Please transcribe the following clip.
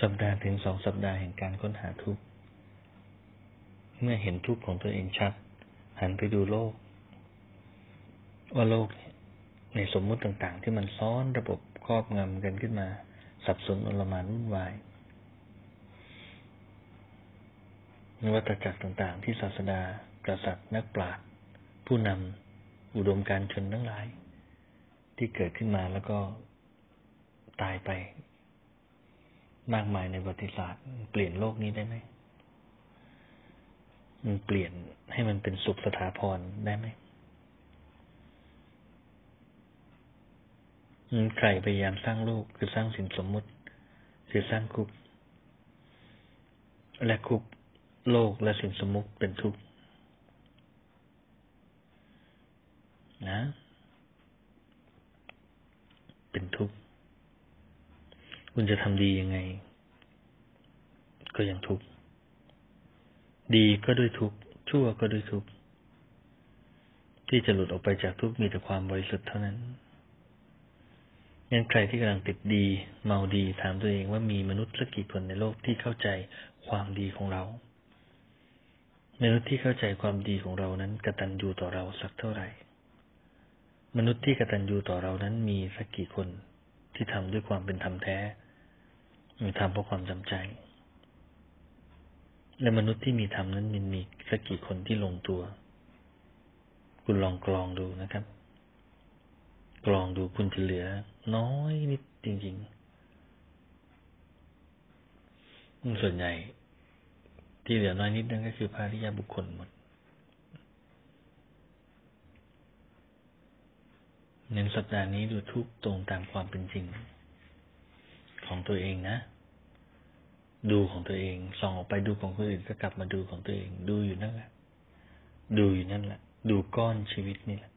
สัปดาห์ถึงสองสัปดาห์แห่งการค้นหาทุกข์ เมื่อเห็นทุกข์ของตัวเองชัด หันไปดูโลก ว่าโลกในสมมุติต่างๆ ที่มันซ้อนระบบครอบงำกันขึ้นมา สับสนอลมานวุ่นวายนวัตจักรต่างๆ ที่ศาสดา กษัตริย์ นักปราชญ์ผู้นำอุดมการชนทั้งหลาย ที่เกิดขึ้นมาแล้วก็ตายไป มากมายในประวัติศาสตร์เปลี่ยนโลกนี้ได้ไหมมันเปลี่ยนให้มันเป็นสุขสถาพรได้ไหมใครพยายามสร้างโลกคือสร้างสิ่งสมมุติ คือสร้างคุก และคุกโลกและสิ่งสมมุติเป็นทุกข์นะ เป็นทุกข์ คุณจะทำดียังไง ก็ยังทุกข์ดีก็ด้วยทุกข์ชั่วก็ด้วยทุกข์ที่จะหลุดออกไปจากทุกข์มีแต่ความบริสุทธิ์เท่านั้นยังใครที่กำลังติดดี เมาดีถามตัวเองว่ามีมนุษย์สักกี่คนในโลกที่เข้าใจความดีของเรามนุษย์ที่เข้าใจความดีของเรานั้นกตัญญูต่อเราสักเท่าไหร่ มนุษย์ที่กตัญญูต่อเรานั้นมีสักกี่คน ที่ทำด้วยความเป็นธรรมแท้หรือทำเพราะความจำใจ และมนุษย์ที่มีธรรมนั้นมันมีสักกี่คนที่ลงตัว คุณลองกรองดูนะครับ กรองดูคุณจะเหลือ น้อยนิดจริงๆส่วนใหญ่ ที่เหลือน้อยนิดนั่นก็คือภาริยาบุคคลหมด เน้นสัปดาห์นี้ดูทุกตรงตามความเป็นจริง ของตัวเองนะ ดูของตัวเองส่องออกไปดูของคนอื่นก็กลับมาดูของตัวเอง ดูอยู่นั่นแหละ ดูอยู่นั่นแหละ ดูก้อนชีวิตนี่แหละ